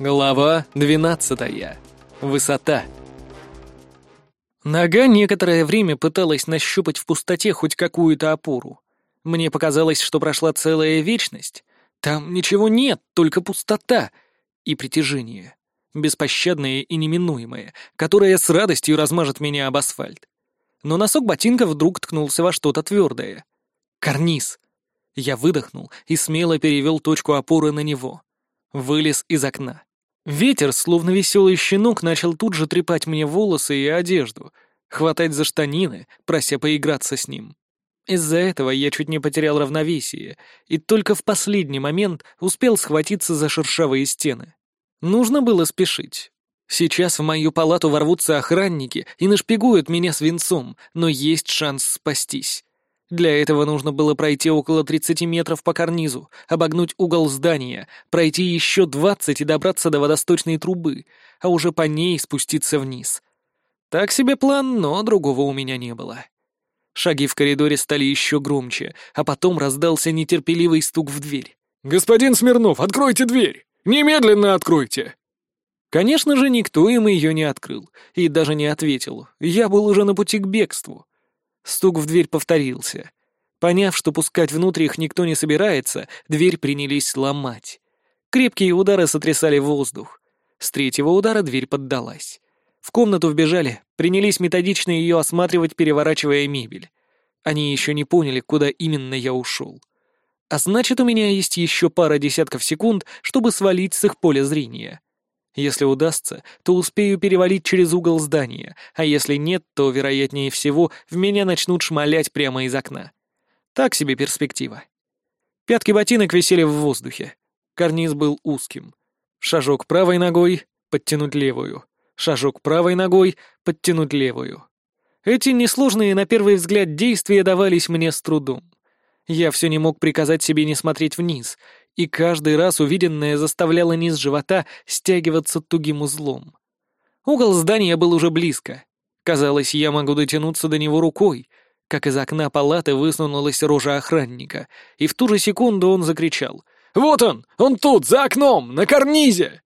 Глава 12. Высота. Нога некоторое время пыталась нащупать в пустоте хоть какую-то опору. Мне показалось, что прошла целая вечность. Там ничего нет, только пустота и притяжение. Беспощадное и неминуемое, которое с радостью размажет меня об асфальт. Но носок ботинка вдруг ткнулся во что-то твердое. Карниз. Я выдохнул и смело перевел точку опоры на него. Вылез из окна. Ветер, словно веселый щенок, начал тут же трепать мне волосы и одежду, хватать за штанины, прося поиграться с ним. Из-за этого я чуть не потерял равновесие, и только в последний момент успел схватиться за шершавые стены. Нужно было спешить. Сейчас в мою палату ворвутся охранники и нашпигуют меня свинцом, но есть шанс спастись. Для этого нужно было пройти около 30 метров по карнизу, обогнуть угол здания, пройти еще 20 и добраться до водосточной трубы, а уже по ней спуститься вниз. Так себе план, но другого у меня не было. Шаги в коридоре стали еще громче, а потом раздался нетерпеливый стук в дверь. «Господин Смирнов, откройте дверь! Немедленно откройте!» Конечно же, никто им ее не открыл и даже не ответил. Я был уже на пути к бегству. Стук в дверь повторился. Поняв, что пускать внутрь их никто не собирается, дверь принялись ломать. Крепкие удары сотрясали воздух. С третьего удара дверь поддалась. В комнату вбежали, принялись методично ее осматривать, переворачивая мебель. Они еще не поняли, куда именно я ушел. А значит, у меня есть еще пара десятков секунд, чтобы свалить с их поля зрения. Если удастся, то успею перевалить через угол здания, а если нет, то, вероятнее всего, в меня начнут шмалять прямо из окна. Так себе перспектива. Пятки ботинок висели в воздухе. Карниз был узким. Шажок правой ногой, подтянуть левую. Шажок правой ногой, подтянуть левую. Эти несложные на первый взгляд действия давались мне с трудом. Я все не мог приказать себе не смотреть вниз, и каждый раз увиденное заставляло низ живота стягиваться тугим узлом. Угол здания был уже близко. Казалось, я могу дотянуться до него рукой, как из окна палаты высунулась рожа охранника, и в ту же секунду он закричал. «Вот он! Он тут, за окном, на карнизе!»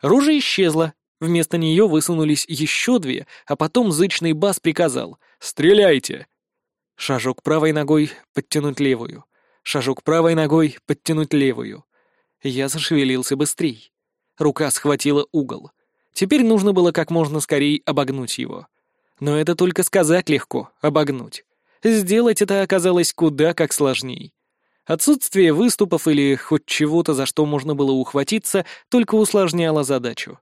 Ружа исчезла. Вместо нее высунулись еще две, а потом зычный бас приказал «Стреляйте!». Шажок правой ногой, подтянуть левую. Шажок правой ногой, подтянуть левую. Я зашевелился быстрей. Рука схватила угол. Теперь нужно было как можно скорее обогнуть его. Но это только сказать легко — обогнуть. Сделать это оказалось куда как сложней. Отсутствие выступов или хоть чего-то, за что можно было ухватиться, только усложняло задачу.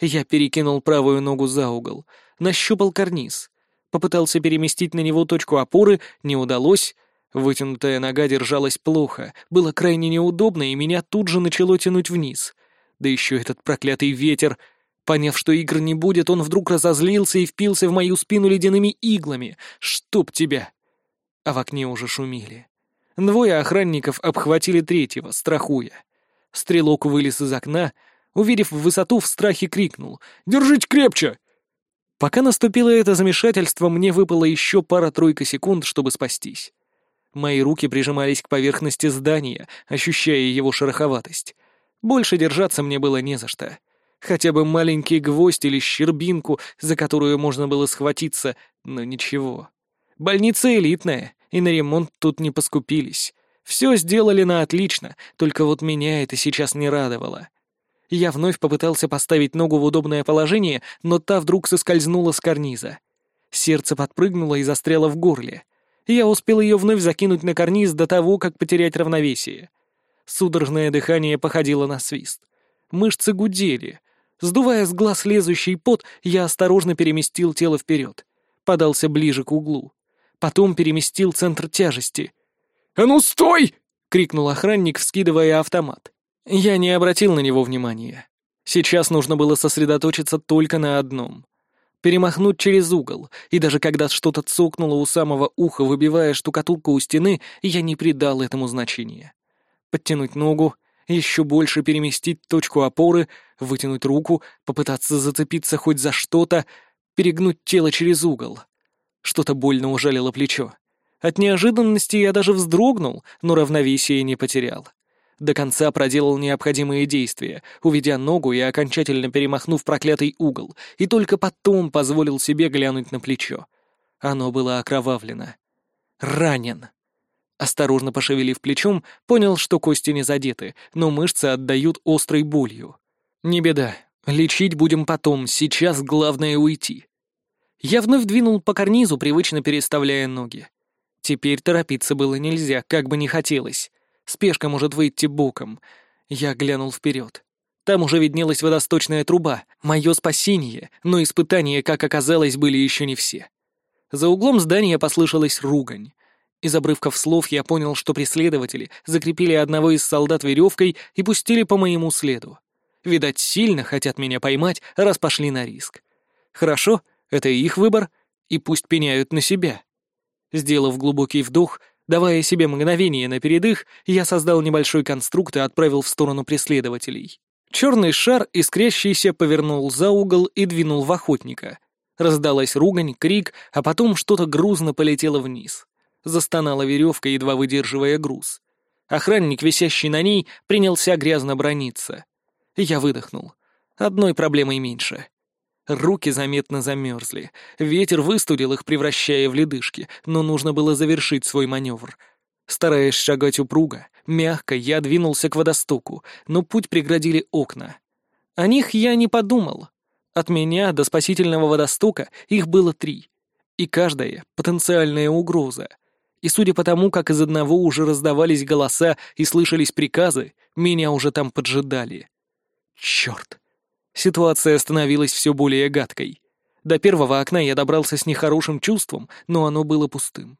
Я перекинул правую ногу за угол, нащупал карниз. Попытался переместить на него точку опоры, не удалось. Вытянутая нога держалась плохо, было крайне неудобно, и меня тут же начало тянуть вниз. Да еще этот проклятый ветер. Поняв, что игр не будет, он вдруг разозлился и впился в мою спину ледяными иглами. «Чтоб тебя!» А в окне уже шумели. Двое охранников обхватили третьего, страхуя. Стрелок вылез из окна, увидев высоту, в страхе крикнул «Держите крепче!» Пока наступило это замешательство, мне выпало еще пара-тройка секунд, чтобы спастись. Мои руки прижимались к поверхности здания, ощущая его шероховатость. Больше держаться мне было не за что. Хотя бы маленький гвоздь или щербинку, за которую можно было схватиться, но ничего. Больница элитная, и на ремонт тут не поскупились. Все сделали на отлично, только вот меня это сейчас не радовало. Я вновь попытался поставить ногу в удобное положение, но та вдруг соскользнула с карниза. Сердце подпрыгнуло и застряло в горле. Я успел ее вновь закинуть на карниз до того, как потерять равновесие. Судорожное дыхание походило на свист. Мышцы гудели. Сдувая с глаз лезущий пот, я осторожно переместил тело вперед. Подался ближе к углу. Потом переместил центр тяжести. «А ну стой!» — крикнул охранник, вскидывая автомат. Я не обратил на него внимания. Сейчас нужно было сосредоточиться только на одном. Перемахнуть через угол, и даже когда что-то цокнуло у самого уха, выбивая штукатурку у стены, я не придал этому значения. Подтянуть ногу, еще больше переместить точку опоры, вытянуть руку, попытаться зацепиться хоть за что-то, перегнуть тело через угол. Что-то больно ужалило плечо. От неожиданности я даже вздрогнул, но равновесие не потерял. До конца проделал необходимые действия, уведя ногу и окончательно перемахнув проклятый угол, и только потом позволил себе глянуть на плечо. Оно было окровавлено. Ранен. Осторожно пошевелив плечом, понял, что кости не задеты, но мышцы отдают острой болью. Не беда, лечить будем потом, сейчас главное уйти. Я вновь двинул по карнизу, привычно переставляя ноги. Теперь торопиться было нельзя, как бы не хотелось. Спешка может выйти боком. Я глянул вперед. Там уже виднелась водосточная труба, мое спасение, но испытания, как оказалось, были еще не все. За углом здания послышалась ругань. Из обрывков слов я понял, что преследователи закрепили одного из солдат веревкой и пустили по моему следу. Видать, сильно хотят меня поймать, раз пошли на риск. Хорошо, это их выбор, и пусть пеняют на себя. Сделав глубокий вдох, давая себе мгновение на передых, я создал небольшой конструкт и отправил в сторону преследователей. Черный шар, искрящийся, повернул за угол и двинул в охотника. Раздалась ругань, крик, а потом что-то грузно полетело вниз. Застонала веревка, едва выдерживая груз. Охранник, висящий на ней, принялся грязно брониться. Я выдохнул. Одной проблемой меньше. Руки заметно замерзли. Ветер выстудил их, превращая в ледышки, но нужно было завершить свой маневр. Стараясь шагать упруго, мягко я двинулся к водостоку, но путь преградили окна. О них я не подумал. От меня до спасительного водостока их было три. И каждая — потенциальная угроза. И судя по тому, как из одного уже раздавались голоса и слышались приказы, меня уже там поджидали. Черт! Ситуация становилась все более гадкой. До первого окна я добрался с нехорошим чувством, но оно было пустым.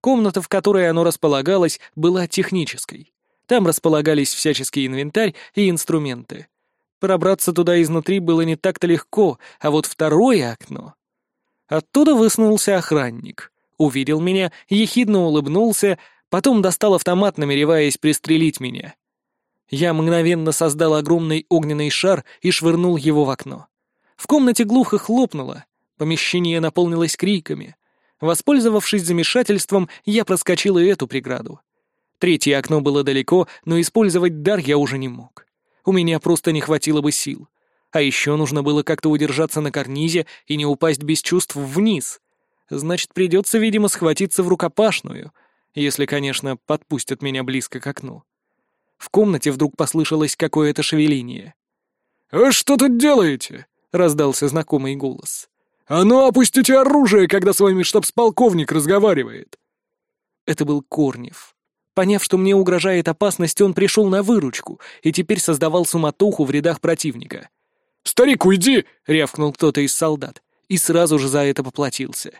Комната, в которой оно располагалось, была технической. Там располагались всяческий инвентарь и инструменты. Пробраться туда изнутри было не так-то легко, а вот второе окно... Оттуда высунулся охранник. Увидел меня, ехидно улыбнулся, потом достал автомат, намереваясь пристрелить меня. Я мгновенно создал огромный огненный шар и швырнул его в окно. В комнате глухо хлопнуло, помещение наполнилось криками. Воспользовавшись замешательством, я проскочил и эту преграду. Третье окно было далеко, но использовать дар я уже не мог. У меня просто не хватило бы сил. А еще нужно было как-то удержаться на карнизе и не упасть без чувств вниз. Значит, придется, видимо, схватиться в рукопашную, если, конечно, подпустят меня близко к окну. В комнате вдруг послышалось какое-то шевеление. «А что тут делаете?» — раздался знакомый голос. «А ну, опустите оружие, когда с вами штабс-полковник разговаривает!» Это был Корнев. Поняв, что мне угрожает опасность, он пришел на выручку и теперь создавал суматоху в рядах противника. «Старик, уйди!» — рявкнул кто-то из солдат и сразу же за это поплатился.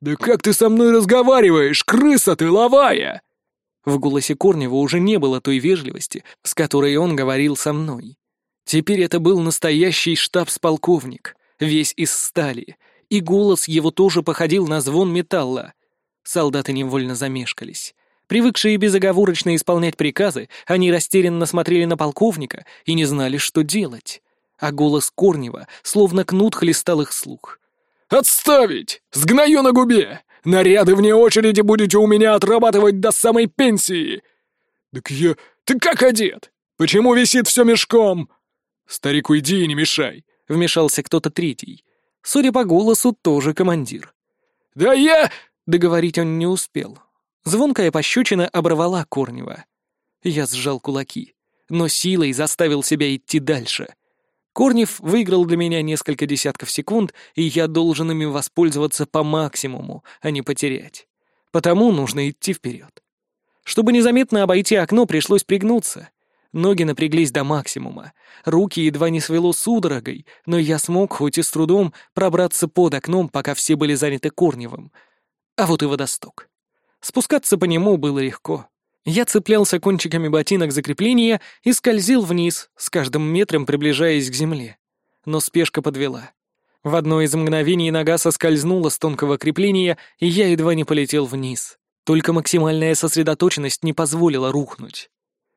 «Да как ты со мной разговариваешь, крыса ты ловая!» В голосе Корнева уже не было той вежливости, с которой он говорил со мной. Теперь это был настоящий штабс-полковник, весь из стали, и голос его тоже походил на звон металла. Солдаты невольно замешкались. Привыкшие безоговорочно исполнять приказы, они растерянно смотрели на полковника и не знали, что делать. А голос Корнева словно кнут хлестал их слух. «Отставить! Сгною на губе! Наряды вне очереди будете у меня отрабатывать до самой пенсии!» «Так я... Ты как одет? Почему висит все мешком?» «Старик, уйди и не мешай», — вмешался кто-то третий. Судя по голосу, тоже командир. «Да я...» — договорить он не успел. Звонкая пощечина оборвала Корнева. Я сжал кулаки, но силой заставил себя идти дальше — Корнев выиграл для меня несколько десятков секунд, и я должен ими воспользоваться по максимуму, а не потерять. Потому нужно идти вперед. Чтобы незаметно обойти окно, пришлось пригнуться. Ноги напряглись до максимума. Руки едва не свело судорогой, но я смог, хоть и с трудом, пробраться под окном, пока все были заняты Корневым. А вот и водосток. Спускаться по нему было легко. Я цеплялся кончиками ботинок за крепление и скользил вниз, с каждым метром приближаясь к земле. Но спешка подвела. В одно из мгновений нога соскользнула с тонкого крепления, и я едва не полетел вниз. Только максимальная сосредоточенность не позволила рухнуть.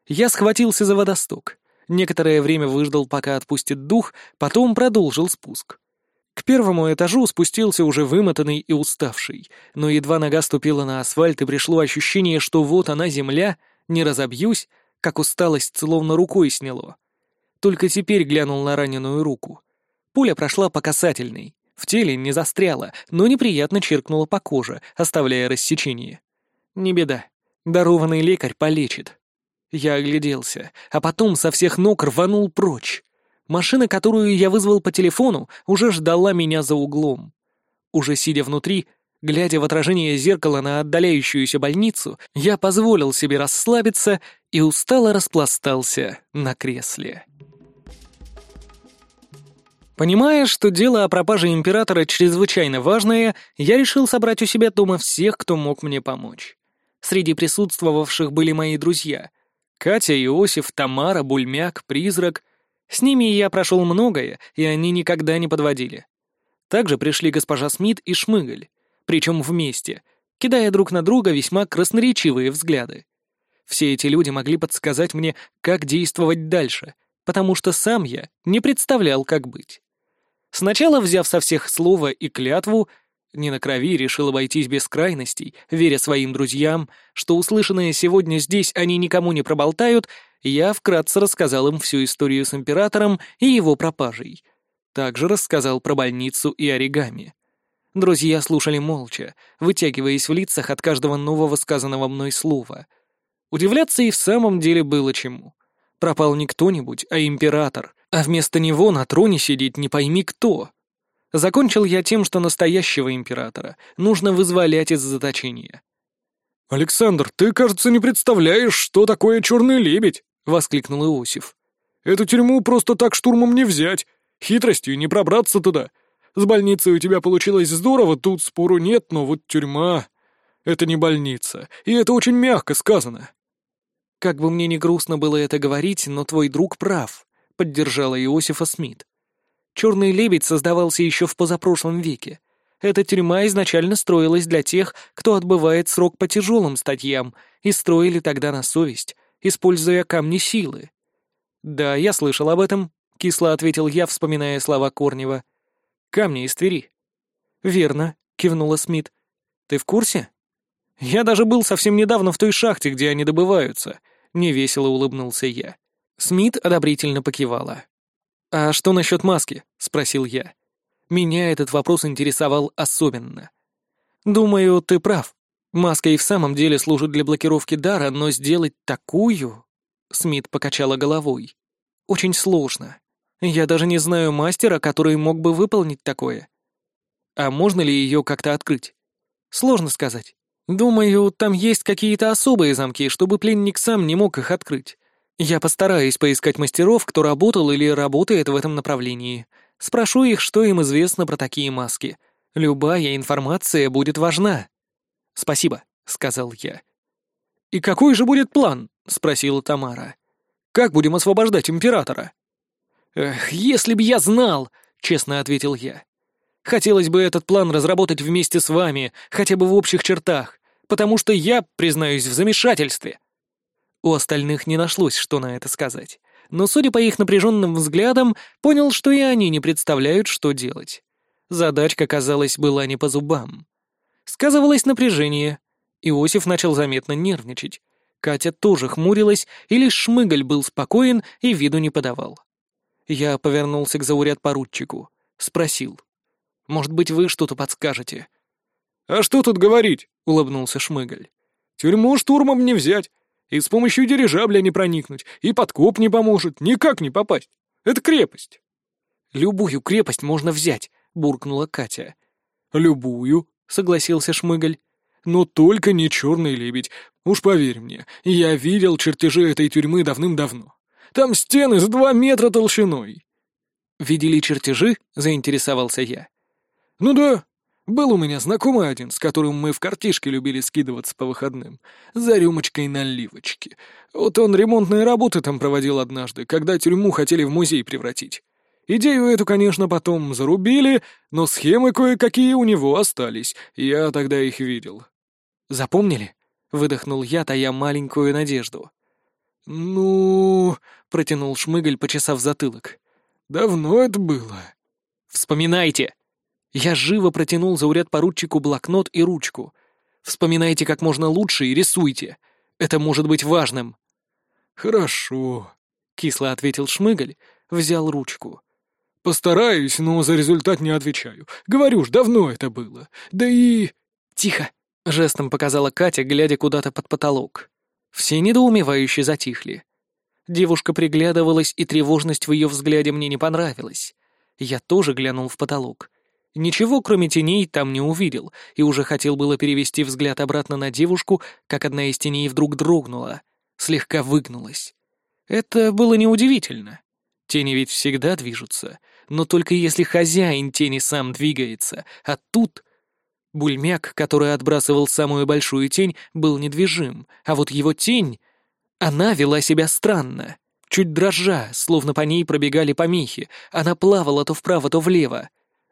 Я схватился за водосток. Некоторое время выждал, пока отпустит дух, потом продолжил спуск. К первому этажу спустился уже вымотанный и уставший, но едва нога ступила на асфальт и пришло ощущение, что вот она земля, не разобьюсь, как усталость словно рукой сняло. Только теперь глянул на раненую руку. Пуля прошла по касательной, в теле не застряла, но неприятно чиркнула по коже, оставляя рассечение. Не беда, дарованный лекарь полечит. Я огляделся, а потом со всех ног рванул прочь. Машина, которую я вызвал по телефону, уже ждала меня за углом. Уже сидя внутри, глядя в отражение зеркала на отдаляющуюся больницу, я позволил себе расслабиться и устало распластался на кресле. Понимая, что дело о пропаже императора чрезвычайно важное, я решил собрать у себя дома всех, кто мог мне помочь. Среди присутствовавших были мои друзья. Катя, Иосиф, Тамара, Бульмяк, Призрак. С ними я прошел многое, и они никогда не подводили. Также пришли госпожа Смит и Шмыгаль, причем вместе, кидая друг на друга весьма красноречивые взгляды. Все эти люди могли подсказать мне, как действовать дальше, потому что сам я не представлял, как быть. Сначала, взяв со всех слово и клятву, не на крови решил обойтись без крайностей, веря своим друзьям, что услышанное сегодня здесь они никому не проболтают, я вкратце рассказал им всю историю с императором и его пропажей. Также рассказал про больницу и оригами. Друзья слушали молча, вытягиваясь в лицах от каждого нового сказанного мной слова. Удивляться и в самом деле было чему. Пропал не кто-нибудь, а император, а вместо него на троне сидит не пойми кто. Закончил я тем, что настоящего императора нужно вызволять из заточения. «Александр, ты, кажется, не представляешь, что такое черный лебедь!» — воскликнул Иосиф. «Эту тюрьму просто так штурмом не взять, хитростью не пробраться туда. С больницей у тебя получилось здорово, тут спору нет, но вот тюрьма — это не больница, и это очень мягко сказано». «Как бы мне не грустно было это говорить, но твой друг прав поддержала Иосифа Смит. Черный лебедь создавался еще в позапрошлом веке. Эта тюрьма изначально строилась для тех, кто отбывает срок по тяжелым статьям, и строили тогда на совесть, используя камни силы. «Да, я слышал об этом», — кисло ответил я, вспоминая слова Корнева. «Камни из Твери». «Верно», — кивнула Смит. «Ты в курсе?» «Я даже был совсем недавно в той шахте, где они добываются», — невесело улыбнулся я. Смит одобрительно покивала. «А что насчет маски?» — спросил я. Меня этот вопрос интересовал особенно. «Думаю, ты прав. Маска и в самом деле служит для блокировки дара, но сделать такую...» Смит покачала головой. «Очень сложно. Я даже не знаю мастера, который мог бы выполнить такое. А можно ли ее как-то открыть? Сложно сказать. Думаю, там есть какие-то особые замки, чтобы пленник сам не мог их открыть. Я постараюсь поискать мастеров, кто работал или работает в этом направлении. Спрошу их, что им известно про такие маски. Любая информация будет важна. Спасибо, сказал я. И какой же будет план? спросила Тамара. Как будем освобождать императора? Эх, если б я знал, честно ответил я. Хотелось бы этот план разработать вместе с вами, хотя бы в общих чертах, потому что я, признаюсь, в замешательстве. У остальных не нашлось, что на это сказать. Но, судя по их напряженным взглядам, понял, что и они не представляют, что делать. Задачка, казалось, была не по зубам. Сказывалось напряжение. Иосиф начал заметно нервничать. Катя тоже хмурилась, и лишь Шмыгаль был спокоен и виду не подавал. Я повернулся к зауряд-поручику. Спросил. «Может быть, вы что-то подскажете?» «А что тут говорить?» — улыбнулся Шмыгаль. «Тюрьму штурмом не взять. И с помощью дирижабля не проникнуть, и подкоп не поможет, никак не попасть. Это крепость. «Любую крепость можно взять», — буркнула Катя. «Любую», — согласился Шмыгаль. «Но только не черный лебедь. Уж поверь мне, я видел чертежи этой тюрьмы давным-давно. Там стены с два метра толщиной». «Видели чертежи?» — заинтересовался я. «Ну да, был у меня знакомый один, с которым мы в картишке любили скидываться по выходным, за рюмочкой наливочки. Вот он ремонтные работы там проводил однажды, когда тюрьму хотели в музей превратить. Идею эту, конечно, потом зарубили, но схемы кое-какие у него остались, я тогда их видел. «Запомнили?» — выдохнул я, тая маленькую надежду. «Ну...» — протянул Шмыгаль, почесав затылок. «Давно это было». «Вспоминайте!» Я живо протянул зауряд поручику блокнот и ручку. Вспоминайте как можно лучше и рисуйте. Это может быть важным. «Хорошо», — кисло ответил Шмыгаль, взял ручку. «Постараюсь, но за результат не отвечаю. Говорю ж, давно это было. Да и...» «Тихо!» — жестом показала Катя, глядя куда-то под потолок. Все недоумевающе затихли. Девушка приглядывалась, и тревожность в ее взгляде мне не понравилась. Я тоже глянул в потолок. Ничего, кроме теней, там не увидел, и уже хотел было перевести взгляд обратно на девушку, как одна из теней вдруг дрогнула, слегка выгнулась. Это было неудивительно. Тени ведь всегда движутся, но только если хозяин тени сам двигается, а тут... Бульмяк, который отбрасывал самую большую тень, был недвижим, а вот его тень... Она вела себя странно. Чуть дрожа, словно по ней пробегали помехи, она плавала то вправо, то влево.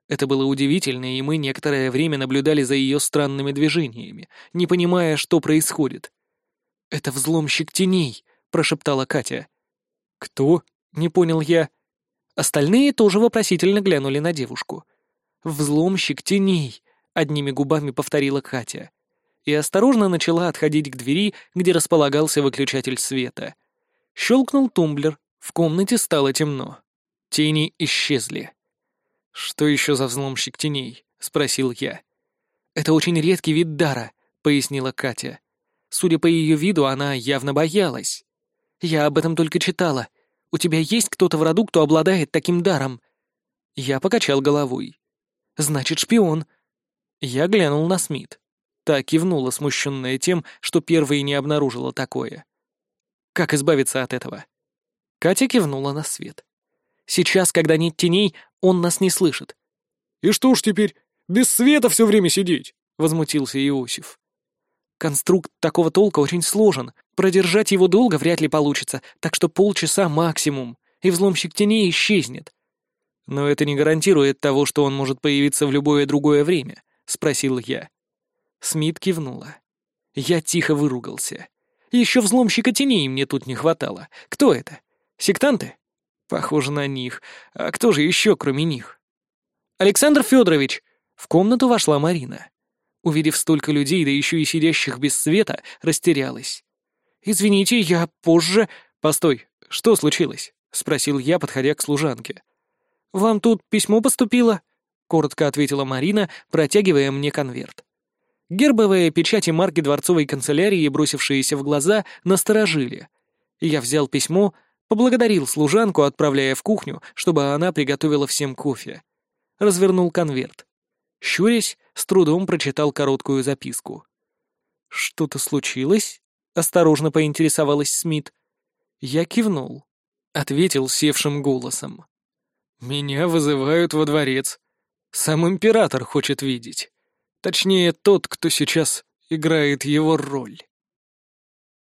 Это было удивительно, и мы некоторое время наблюдали за ее странными движениями, не понимая, что происходит. «Это взломщик теней», — прошептала Катя. «Кто?» — не понял я. Остальные тоже вопросительно глянули на девушку. «Взломщик теней», — одними губами повторила Катя. И осторожно начала отходить к двери, где располагался выключатель света. Щелкнул тумблер, в комнате стало темно. Тени исчезли. «Что еще за взломщик теней?» — спросил я. «Это очень редкий вид дара», — пояснила Катя. Судя по ее виду, она явно боялась. «Я об этом только читала. У тебя есть кто-то в роду, кто обладает таким даром?» Я покачал головой. «Значит, шпион». Я глянул на Смит. Та кивнула, смущенная тем, что первой не обнаружила такое. «Как избавиться от этого?» Катя кивнула на свет. «Сейчас, когда нет теней, он нас не слышит». «И что ж теперь, без света все время сидеть?» — возмутился Иосиф. «Конструкт такого толка очень сложен. Продержать его долго вряд ли получится, так что полчаса максимум, и взломщик теней исчезнет». «Но это не гарантирует того, что он может появиться в любое другое время», — спросил я. Смит кивнула. Я тихо выругался. Еще взломщика теней мне тут не хватало. Кто это? Сектанты? Похоже на них. А кто же еще, кроме них? «Александр Федорович!» В комнату вошла Марина. Увидев столько людей, да еще и сидящих без света, растерялась. «Извините, я позже...» «Постой, что случилось?» — спросил я, подходя к служанке. «Вам тут письмо поступило?» — коротко ответила Марина, протягивая мне конверт. Гербовые печати марки дворцовой канцелярии, бросившиеся в глаза, насторожили. Я взял письмо, Поблагодарил служанку, отправляя в кухню, чтобы она приготовила всем кофе. Развернул конверт. Щурясь, с трудом прочитал короткую записку. «Что-то случилось?» — осторожно поинтересовалась Смит. Я кивнул. Ответил севшим голосом. «Меня вызывают во дворец. Сам император хочет видеть. Точнее, тот, кто сейчас играет его роль».